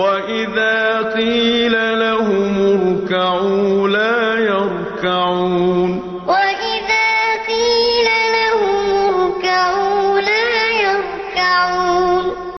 وإذا قيل لهم اركعوا لا يركعون